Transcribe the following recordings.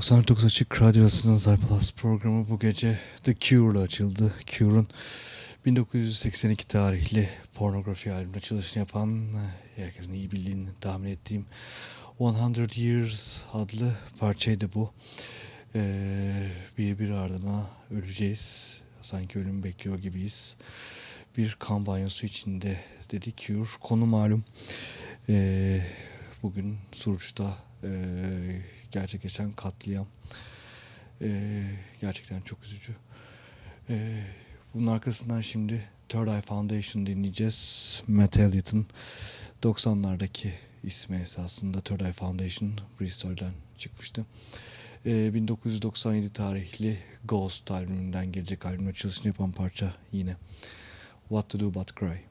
99 Açık Radyosu'nun Zaypalas programı bu gece The Cure'la açıldı. Cure'un 1982 tarihli pornografi albümünde açılışını yapan, herkesin iyi bildiğini tahmin ettiğim 100 Years adlı parçaydı bu. Ee, bir bir ardına öleceğiz. Sanki ölüm bekliyor gibiyiz. Bir kan banyosu içinde dedi Cure. Konu malum. Ee, bugün Suruç'ta e, gerçekleşen katliam. E, gerçekten çok üzücü. E, bunun arkasından şimdi Third Eye Foundation dinleyeceğiz. Matt Elliott'ın 90'lardaki ismi esasında Third Eye Foundation Bristol'den çıkmıştı. E, 1997 tarihli Ghost albümünden gelecek albüm açılışını yapan parça yine What to Do But Cry.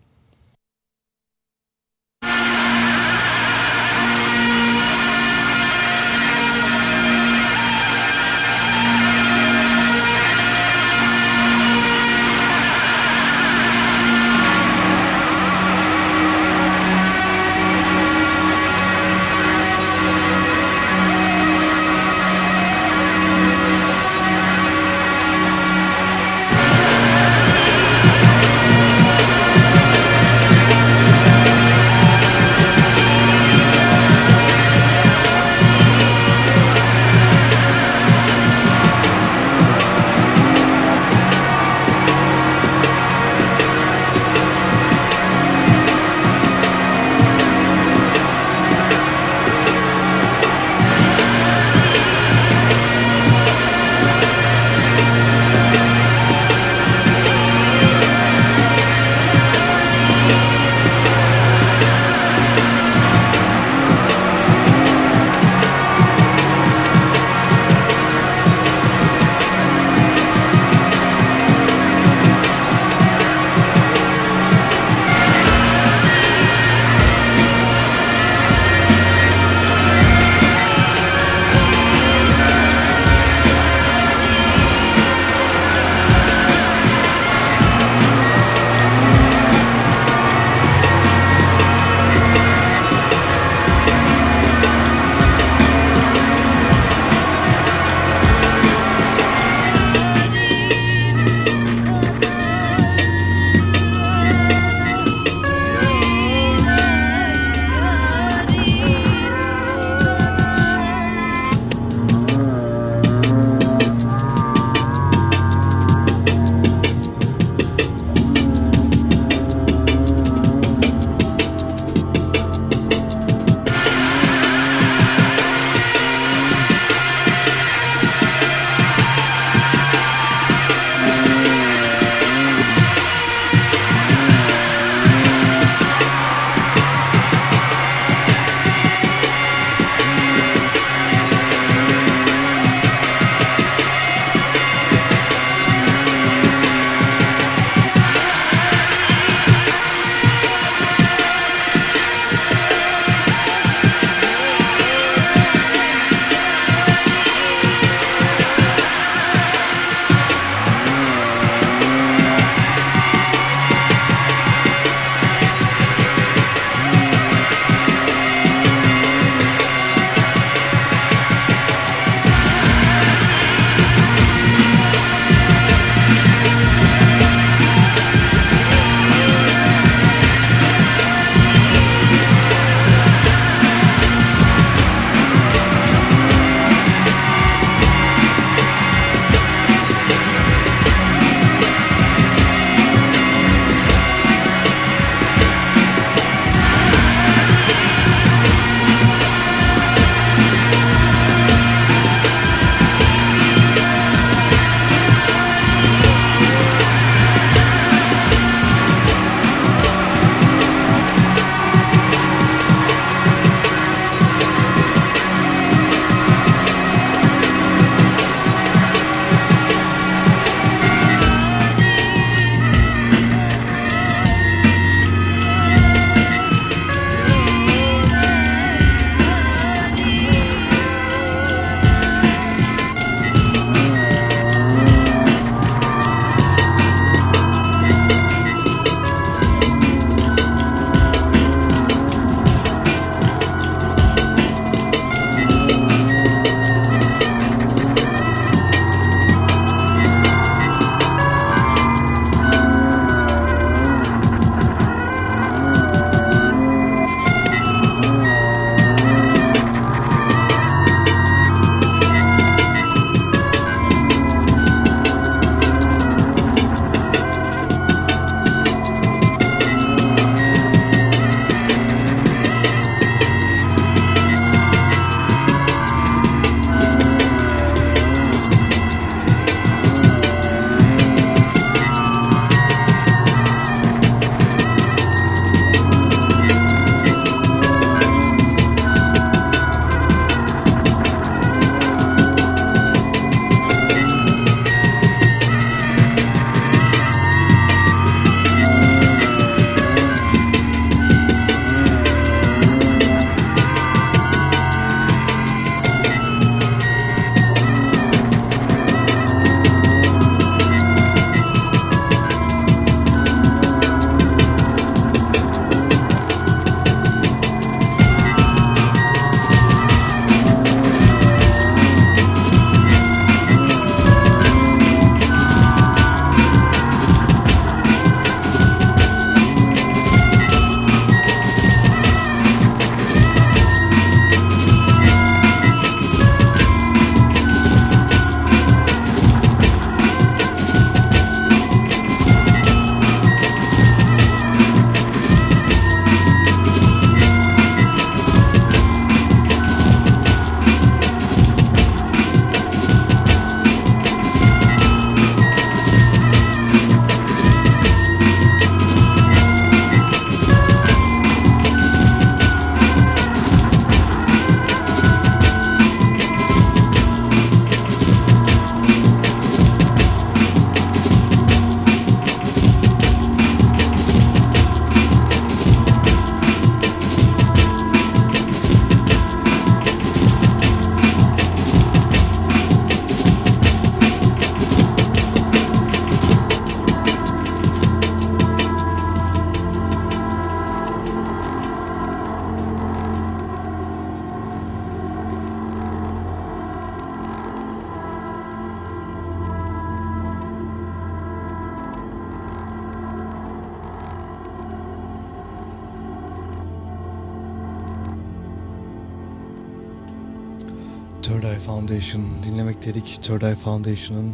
Dinlemek dedik. Third Eye Foundation'ın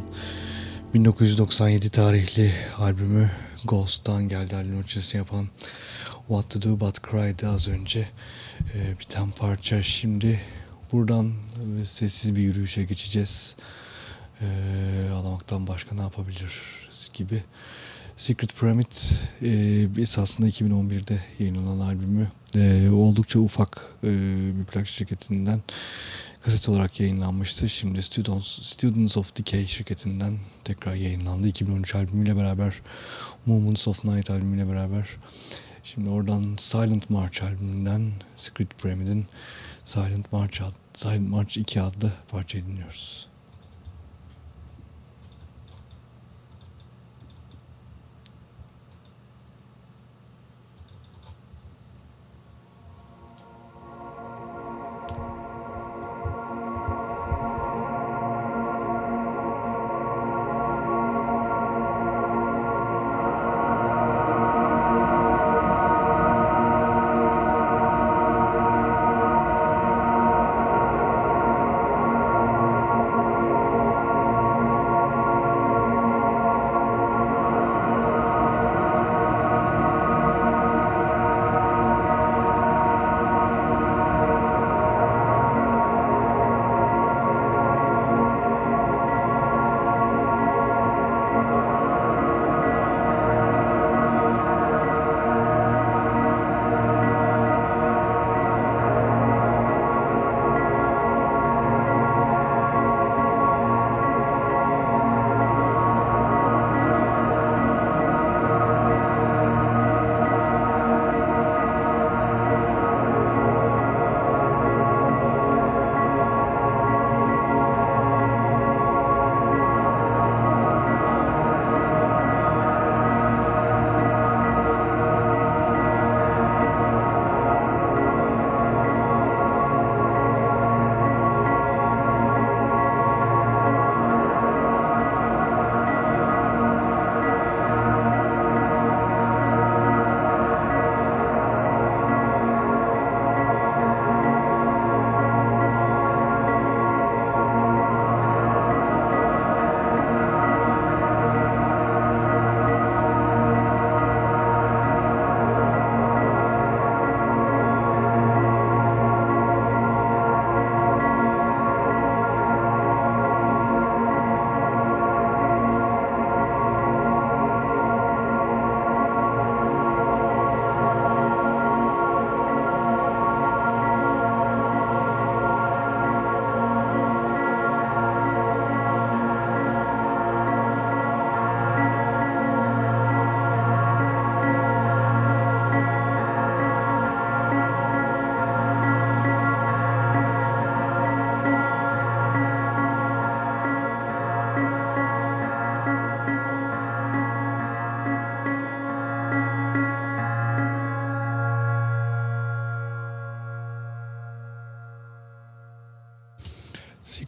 1997 tarihli albümü Ghost'tan geldi albüm açılışını yapan What To Do But Cry'dı az önce e, biten parça. Şimdi buradan sessiz bir yürüyüşe geçeceğiz. E, ağlamaktan başka ne yapabilir gibi. Secret Pyramid e, esasında 2011'de yayınlanan albümü e, oldukça ufak e, bir plak şirketinden kaset olarak yayınlanmıştı. Şimdi Students, Students of Decay şirketinden tekrar yayınlandı. 2013 albümüyle beraber Moments of Night albümüyle beraber. Şimdi oradan Silent March albümünden Secret Pyramid'in Silent March, Silent March 2 adlı parçayı dinliyoruz.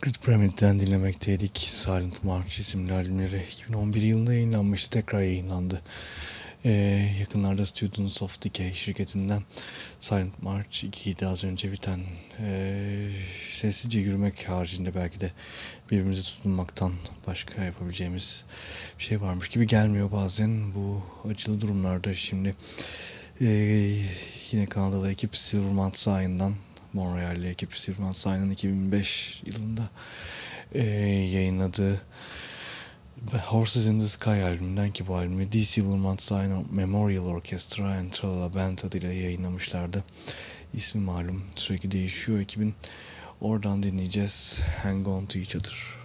Secret Pyramid'den dinlemekteydik. Silent March isimli albümleri 2011 yılında yayınlanmıştı. Tekrar yayınlandı. Ee, yakınlarda Students of Decay şirketinden Silent March 2'ydi az önce biten. Ee, sessizce yürümek haricinde belki de birbirimize tutunmaktan başka yapabileceğimiz bir şey varmış gibi gelmiyor bazen bu acılı durumlarda. Şimdi ee, yine Kanadalı ekip Silvermount Sign'dan Montreal'li ekip Silverman Sign'ın 2005 yılında e, yayınladığı Horses in the Sky albümünden ki bu albümü D. Silverman Sign Memorial Orchestra and Tralala Band adıyla yayınlamışlardı. İsmi malum sürekli değişiyor ekibin. Oradan dinleyeceğiz Hang On To Each Other.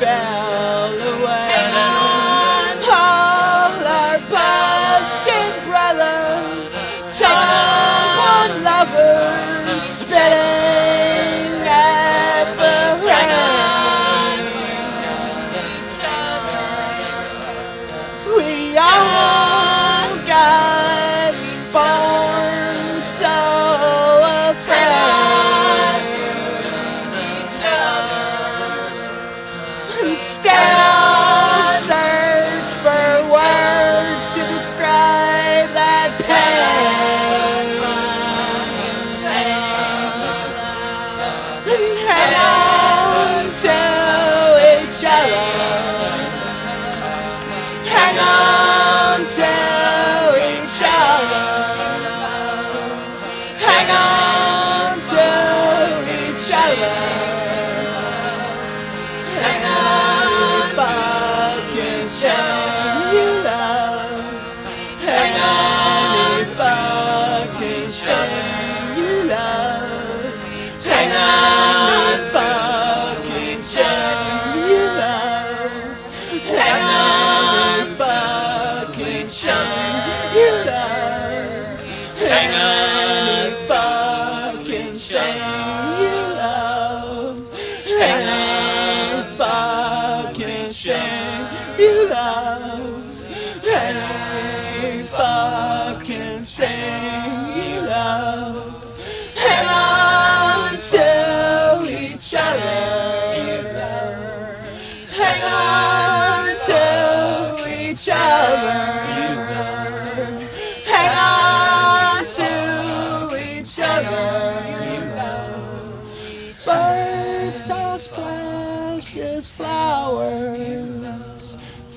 fast.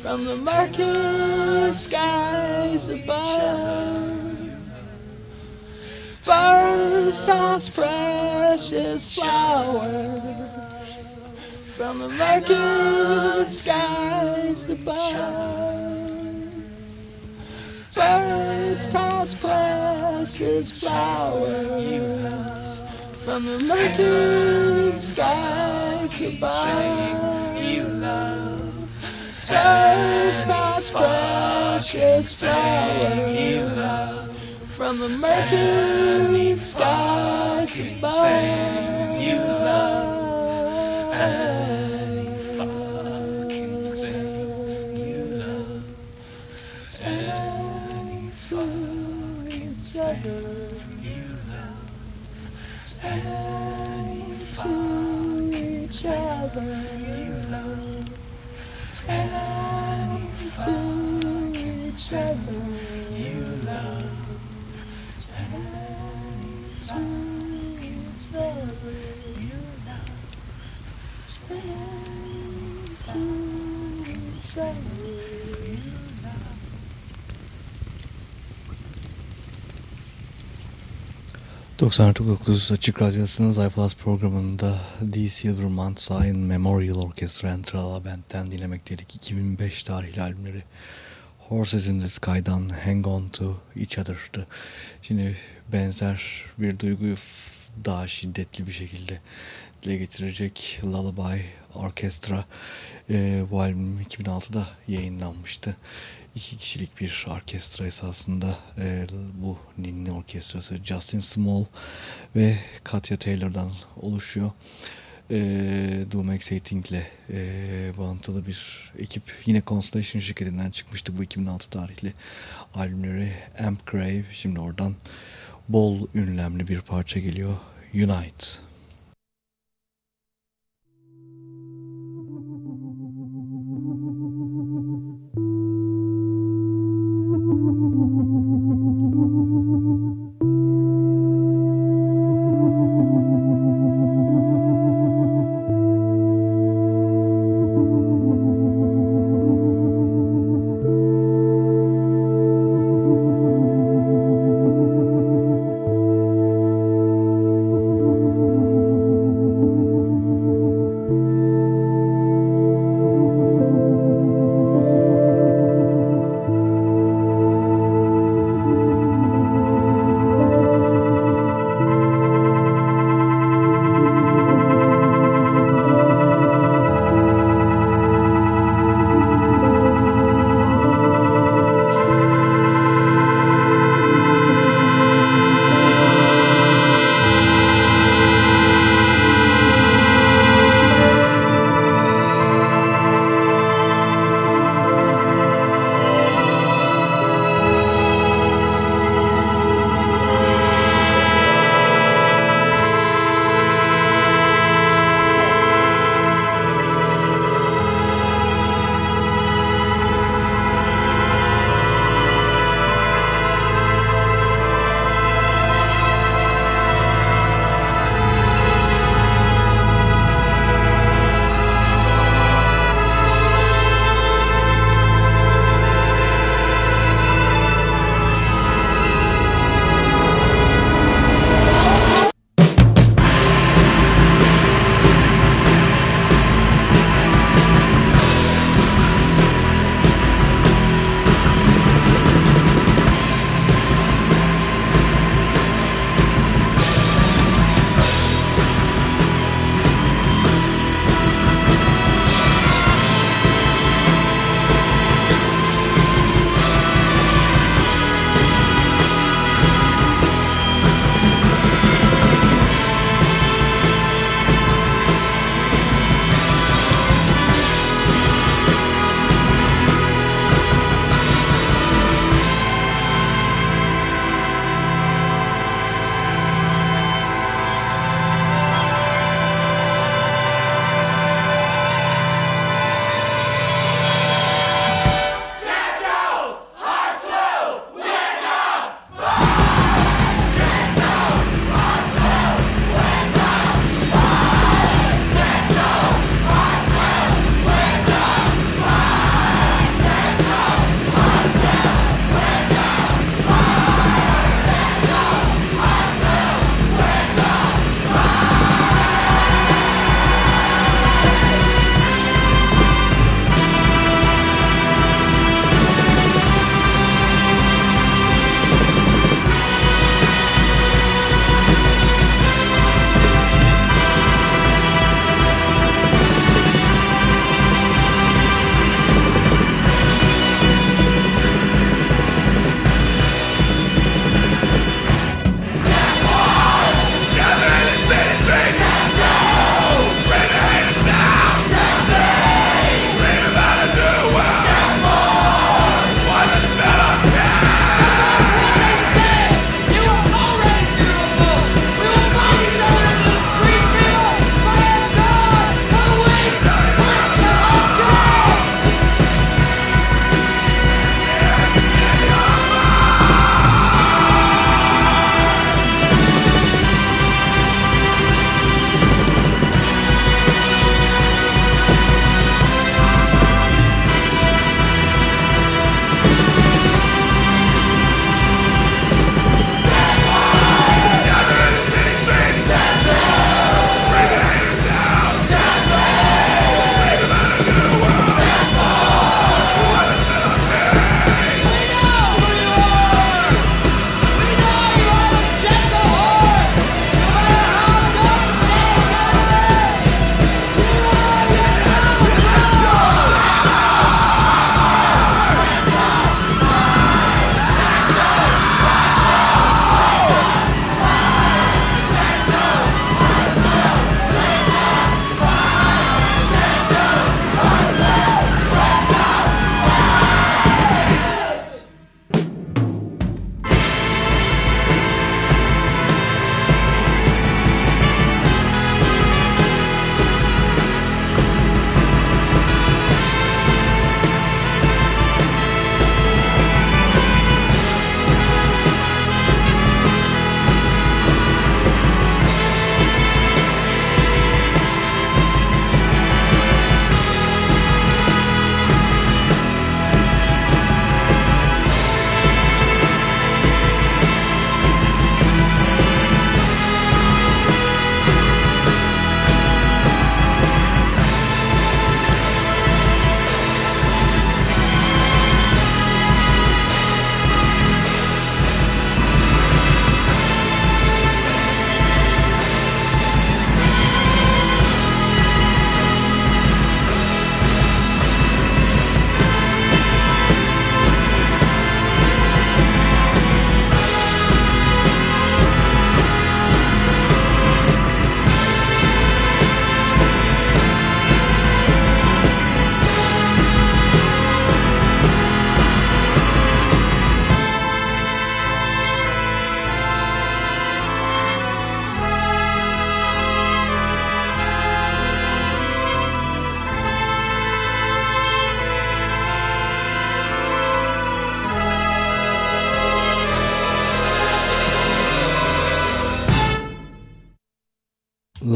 from the murky skies above. First us precious flowers from the murky skies above. Birds toss precious flowers from the murky skies above. You love. Time precious flashing flowers from the mercury stars above. You love any fucking thing you love. Any fucking love. shadow you love. ...99 Açık Radyosu'nun iPlus programında D. Silverman Zion Memorial Orchestra Entrala Band'den dinlemektedik 2005 tarihli albümleri. Horses in the Sky'dan Hang On To Each Other'dı. Şimdi benzer bir duyguyu daha şiddetli bir şekilde dile getirecek Lullaby Orkestra e, bu albüm 2006'da yayınlanmıştı. İki kişilik bir orkestra esasında e, bu Ninni Orkestrası Justin Small ve Katya Taylor'dan oluşuyor e, Doom Exciting ile e, bağıntılı bir ekip. Yine Constellation şirketinden çıkmıştı bu 2006 tarihli albümleri Amp Grave. Şimdi oradan bol ünlemli bir parça geliyor. Unite.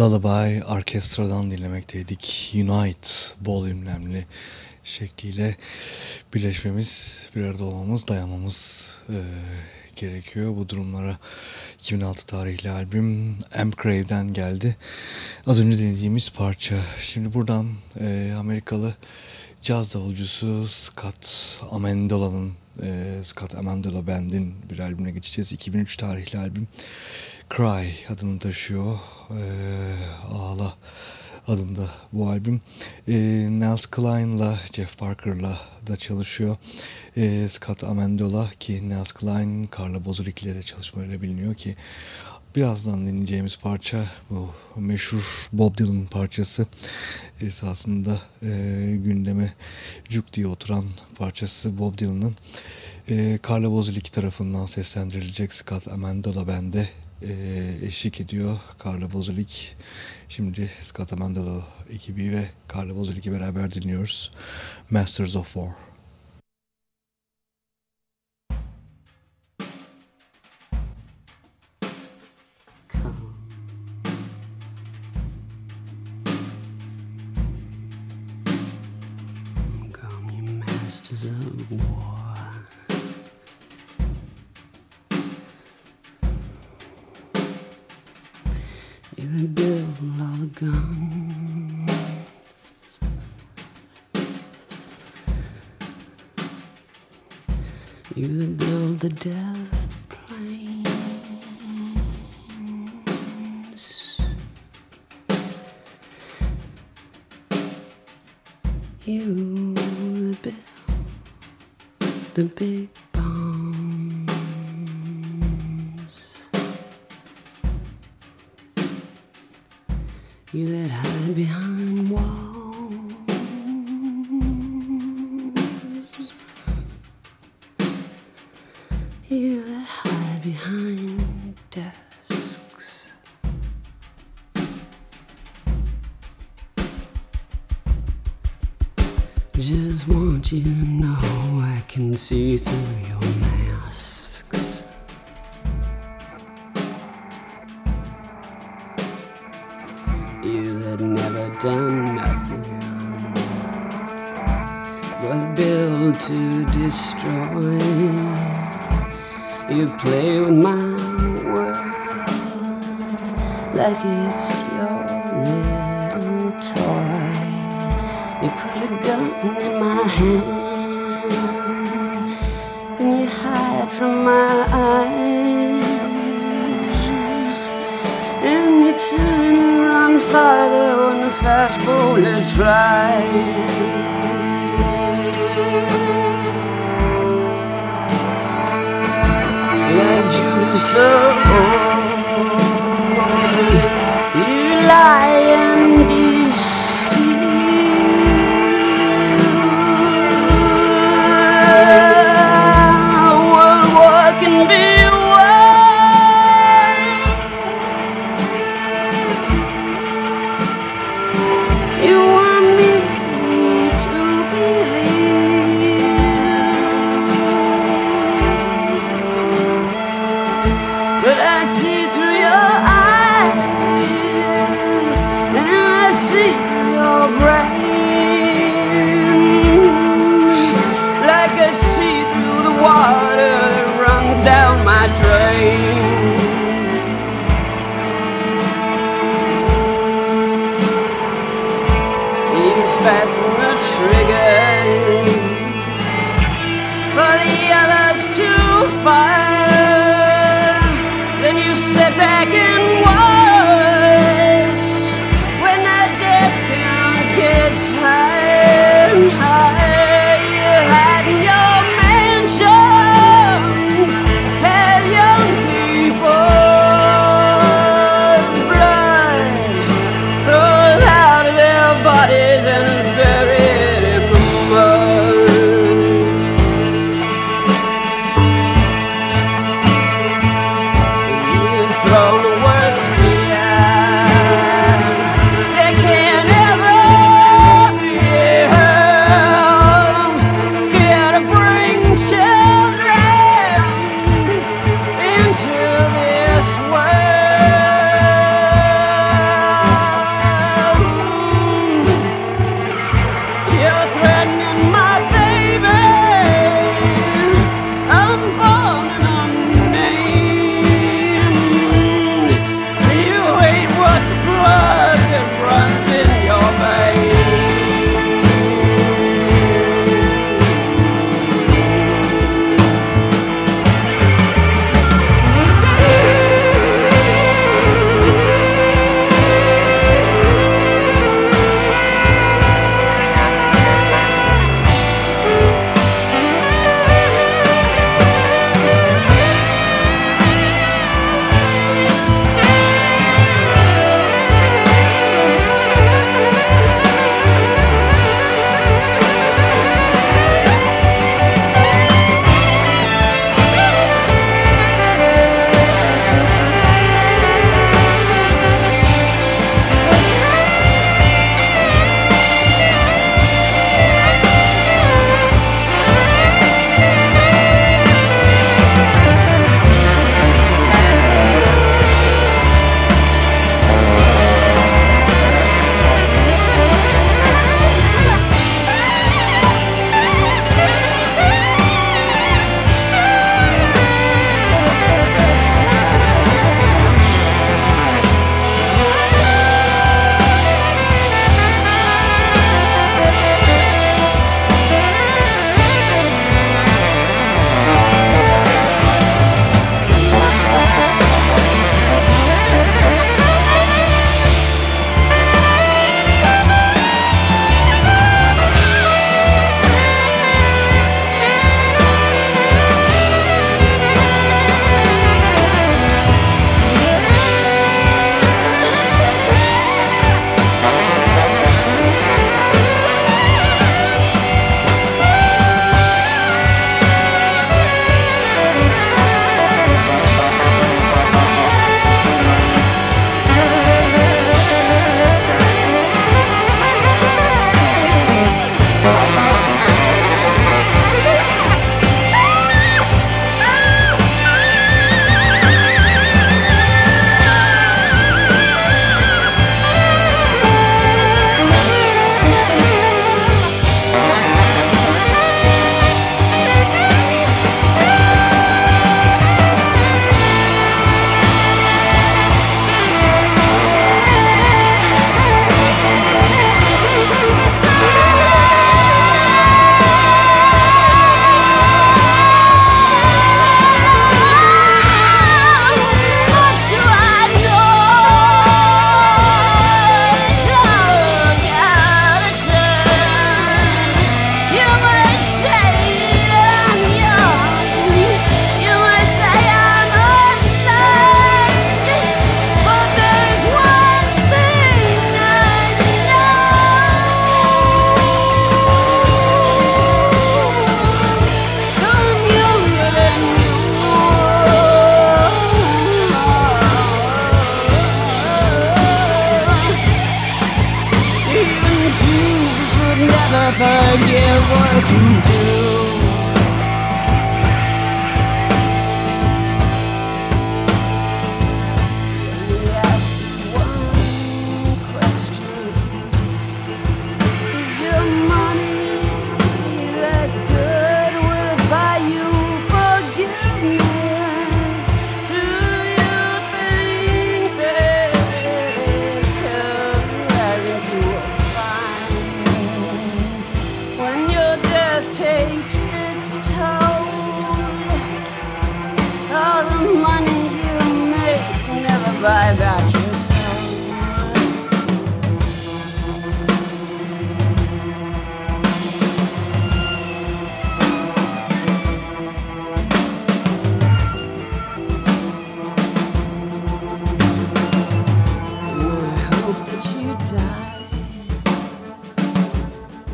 Lullaby Orkestra'dan dinlemekteydik. Unite bol ünlemli şekliyle birleşmemiz, bir arada olmamız, dayanmamız e, gerekiyor. Bu durumlara 2006 tarihli albüm M. Crave'den geldi. Az önce dinlediğimiz parça. Şimdi buradan e, Amerikalı caz davulcusu Scott Amendola'nın e, Scott Amendola Band'in bir albümüne geçeceğiz. 2003 tarihli albüm Cry adını taşıyor. Ee, Ağla adında bu albüm. Ee, Nels Klein'la Jeff Parker'la da çalışıyor. Ee, Scott Amendola ki Nels Klein, Carla Bozulik ile de çalışmalarıyla biliniyor ki birazdan dinleyeceğimiz parça bu meşhur Bob Dylan parçası esasında e, gündeme cuk diye oturan parçası Bob Dylan'ın e, Carla Bozulik tarafından seslendirilecek Scott Amendola bende e, eşlik ediyor Carla Bozulik. Şimdi Scott ekibi ve Carla Bozulik'i beraber dinliyoruz. Masters of War. masters of war. You build all the guns. You that build the death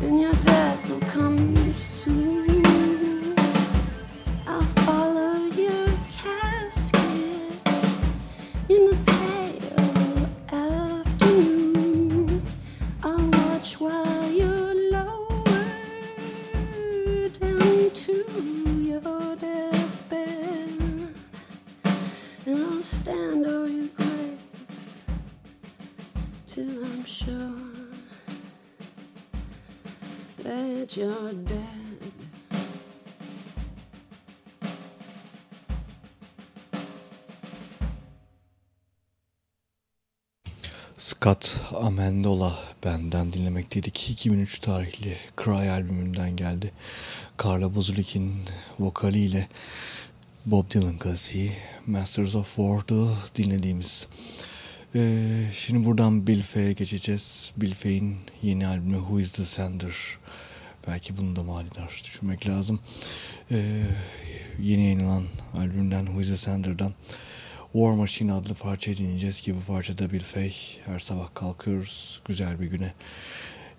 and your death will come Scott Amendola benden dinlemekteydik. 2003 tarihli Cry albümünden geldi. Carla Bozulik'in vokaliyle Bob Dylan klasiği Masters of War'du dinlediğimiz. Ee, şimdi buradan Bill Fay'e geçeceğiz. Bill Fay'in yeni albümü Who is the Sender? Belki bunu da manidar düşünmek lazım. Ee, yeni yayınlanan albümden Who is the Sender'dan War Machine adlı parçayı dinleyeceğiz ki bu parçada Bill Fay her sabah kalkıyoruz güzel bir güne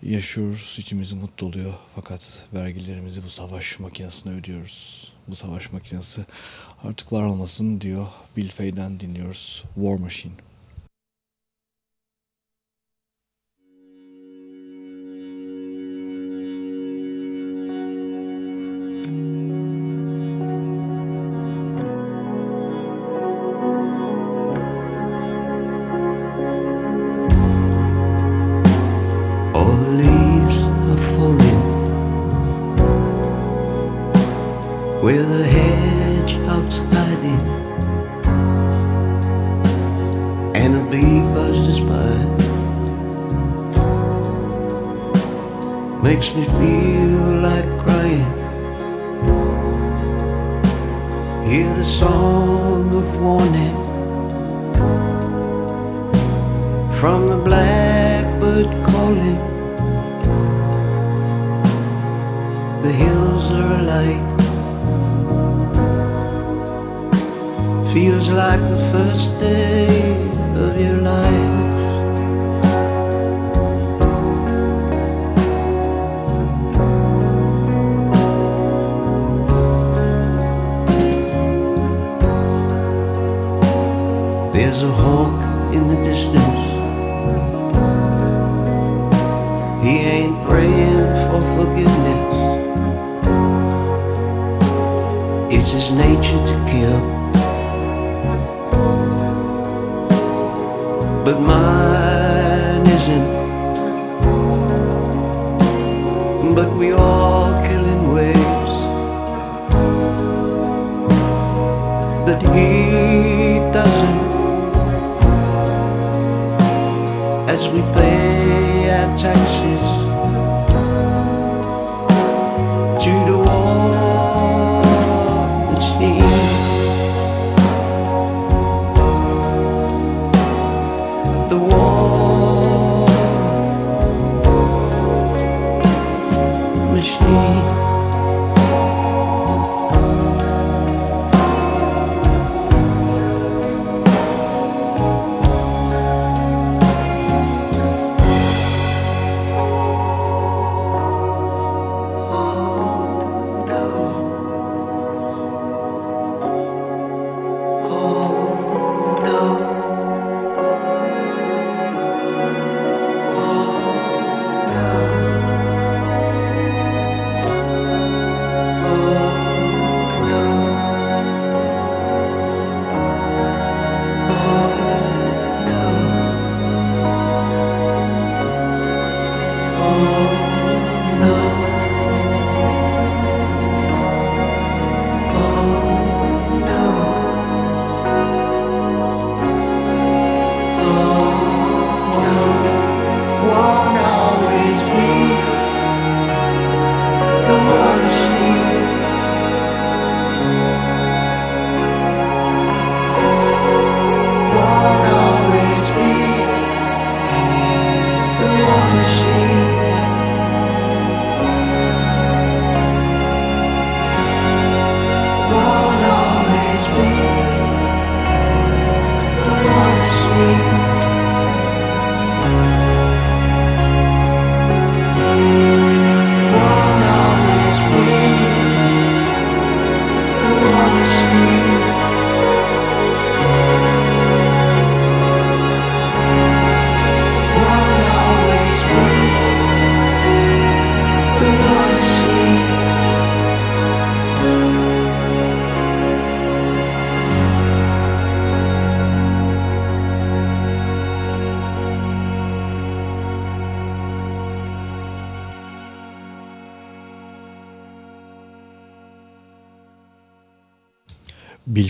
yaşıyoruz içimiz mutlu oluyor. Fakat vergilerimizi bu savaş makinesine ödüyoruz. Bu savaş makinesi artık var olmasın diyor. Bill Fay'den dinliyoruz War Machine Hear the song of warning From the blackbird calling. The hills are alight. Feels like the first day of your life There's a hawk in the distance. He ain't praying for forgiveness. It's his nature to kill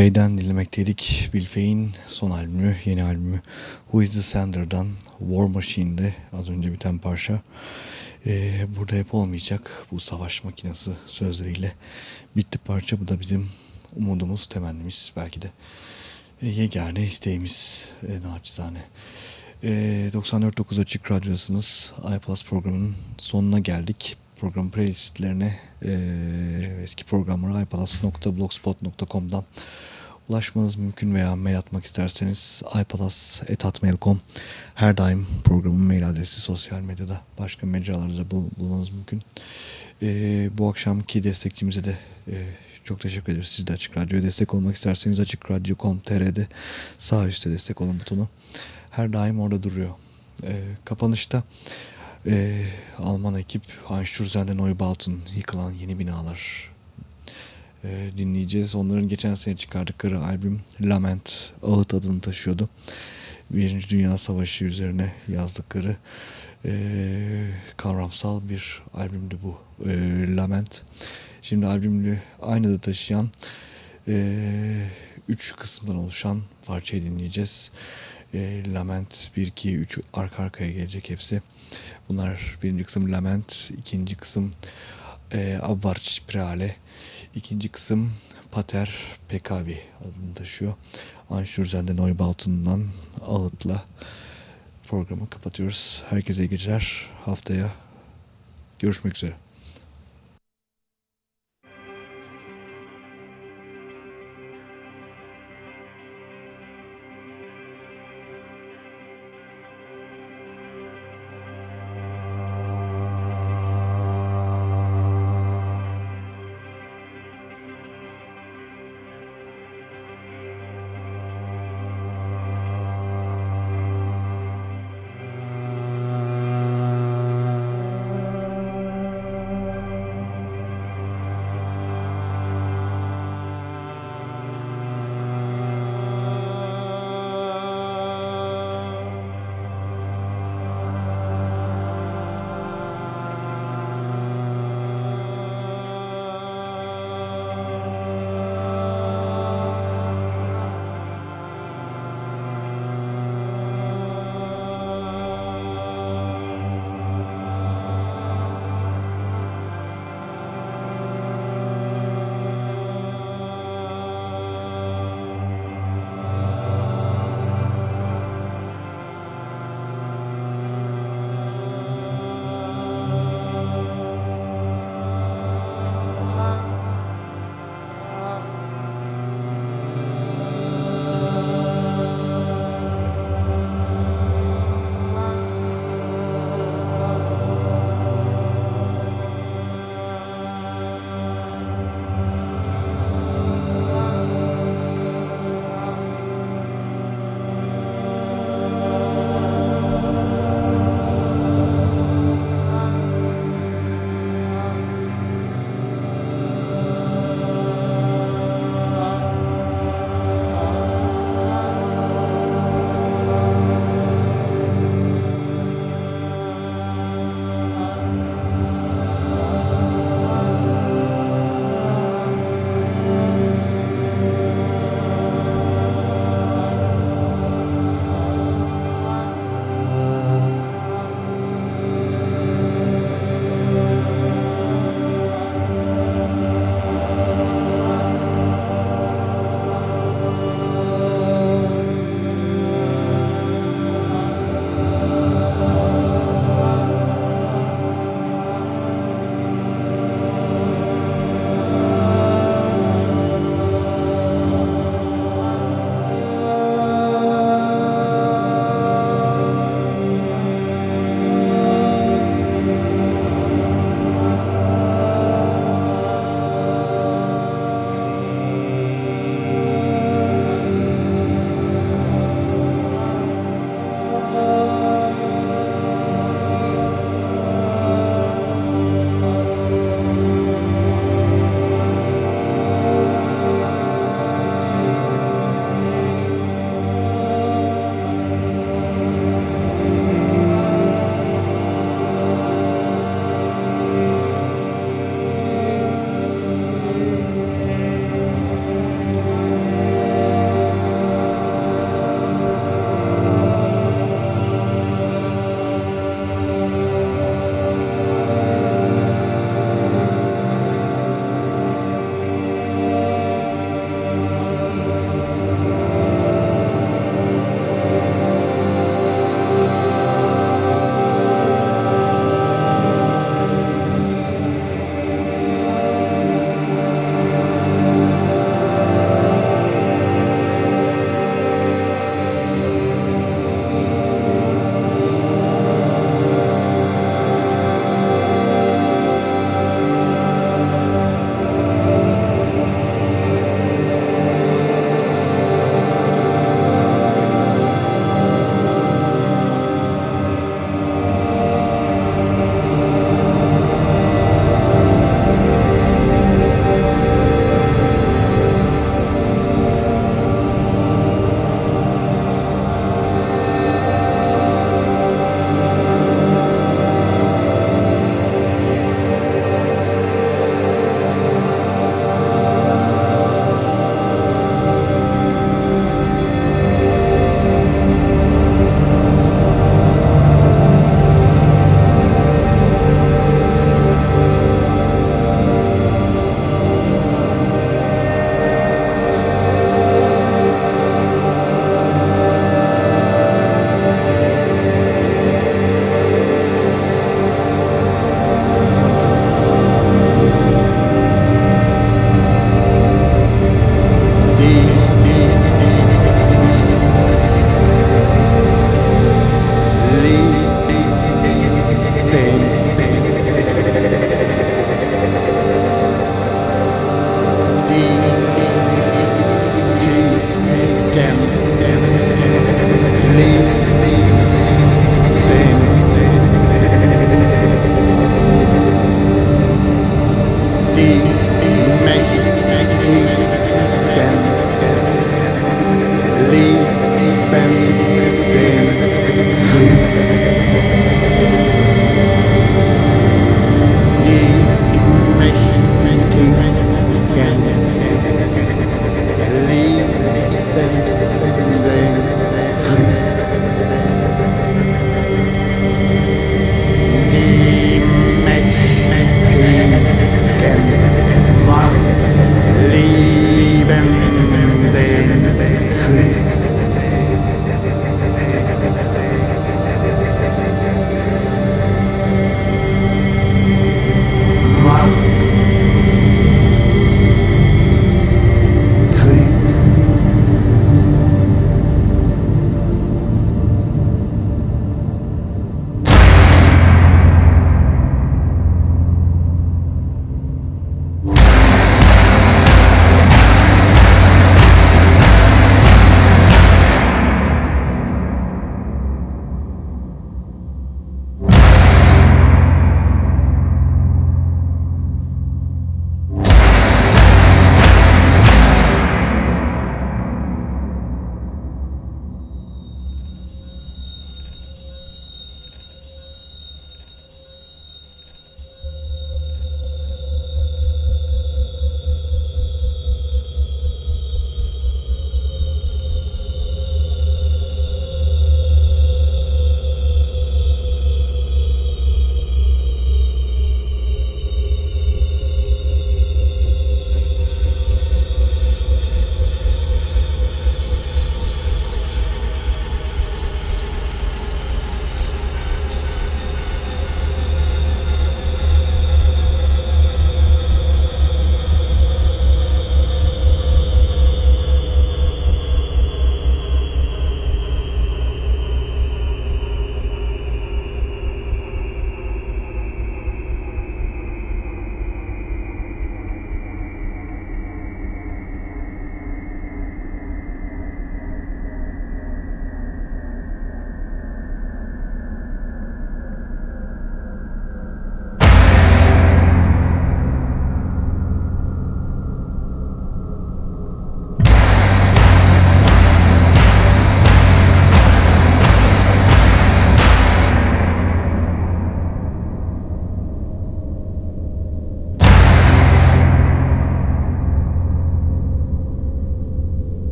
Bill Fay'den dinlemekteydik. Bill Fay'in son albümü, yeni albümü Who is the Sender'dan War Machine'de az önce biten parça. Ee, burada hep olmayacak bu savaş makinesi sözleriyle bitti parça. Bu da bizim umudumuz, temennimiz belki de e, yegane isteğimiz e, naçizane. E, 94.9 Açık Radyosu'nuz iPlus programının sonuna geldik program playlistlerine e, eski programlara ipalas.blogspot.com'dan ulaşmanız mümkün veya mail atmak isterseniz ipalas.atmail.com her daim programın mail adresi sosyal medyada başka mecralarda bul bulmanız mümkün. E, bu akşamki destekçimize de e, çok teşekkür ederiz. Siz de Açık Radyo'ya destek olmak isterseniz açıkradyo.com.tr'de sağ üstte destek olun butonu her daim orada duruyor. E, kapanışta e, Alman ekip Einstürzen'de Neubauten yıkılan yeni binalar e, dinleyeceğiz. Onların geçen sene çıkardıkları albüm Lament Ağıt adını taşıyordu. Birinci Dünya Savaşı üzerine yazdıkları e, kavramsal bir albümdü bu e, Lament. Şimdi albümlü aynı da taşıyan e, üç kısımdan oluşan parçayı dinleyeceğiz. E, Lament 1, 2, 3 arka arkaya gelecek hepsi. Bunlar birinci kısım Lament, ikinci kısım e, Abvarç Preale, ikinci kısım Pater Pekavi adını taşıyor. Einstürzen'de Neubauten'dan Ağıt'la programı kapatıyoruz. Herkese geceler. Haftaya görüşmek üzere.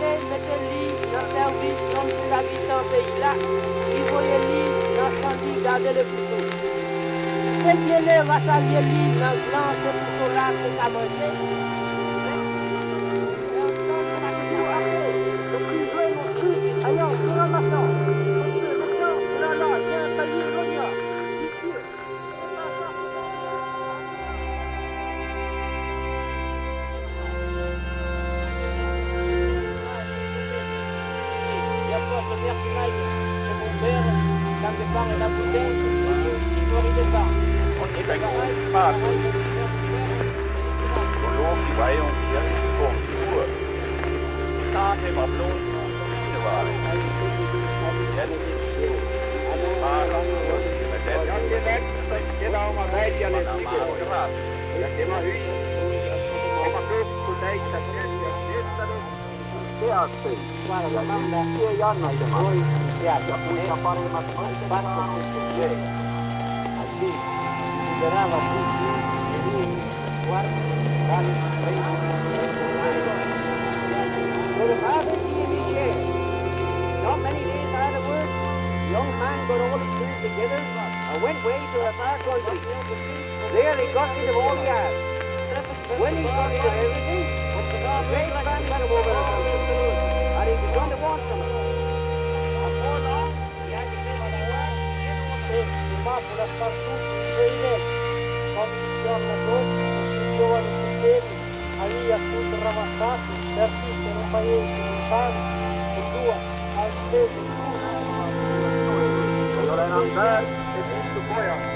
jamais mettre lit dans service comme les habitants pays-là, qui voyaient lit dans chantier garder le couteau. C'est bien les vassaliers lit dans le blanc, ce couteau-là, c'est à manger. annojdem, ale ja pójdę parę matematyki, bardzo się dzieje. A ty, wybrała dzieci, jedynie czwarty, dalej, Not many days afterwards, the young man got all his things together and went way to a far country. There he got rid of all he had. When he got rid of everything, a great famine came over us. gastar tudo em três meses. Quando iniciamos a noite, iniciou a necessidade ali a tudo ramassato, certinho, era um país de com duas, às vezes, tudo. Agora é andar, é muito boa.